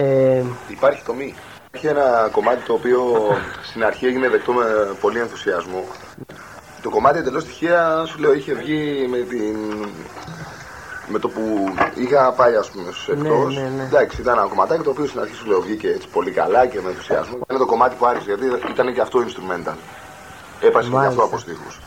Ε, Υπάρχει τομή. Υπάρχει ένα κομμάτι το οποίο στην αρχή έγινε δεκτό με πολύ ενθουσιασμό. Το κομμάτι εντελώς τυχαία σου λέω είχε βγει με την. Με το που είχα πάει ας πούμε στους ναι, εκτός. ναι, ναι. Εντάξει ήταν ένα κομματάκι το οποίο στην αρχή σου λέω βγήκε έτσι πολύ καλά και με ενθουσιασμό Είναι το κομμάτι που άρεσε γιατί ήταν και αυτό instrumental Έπασε και αυτό από στίχους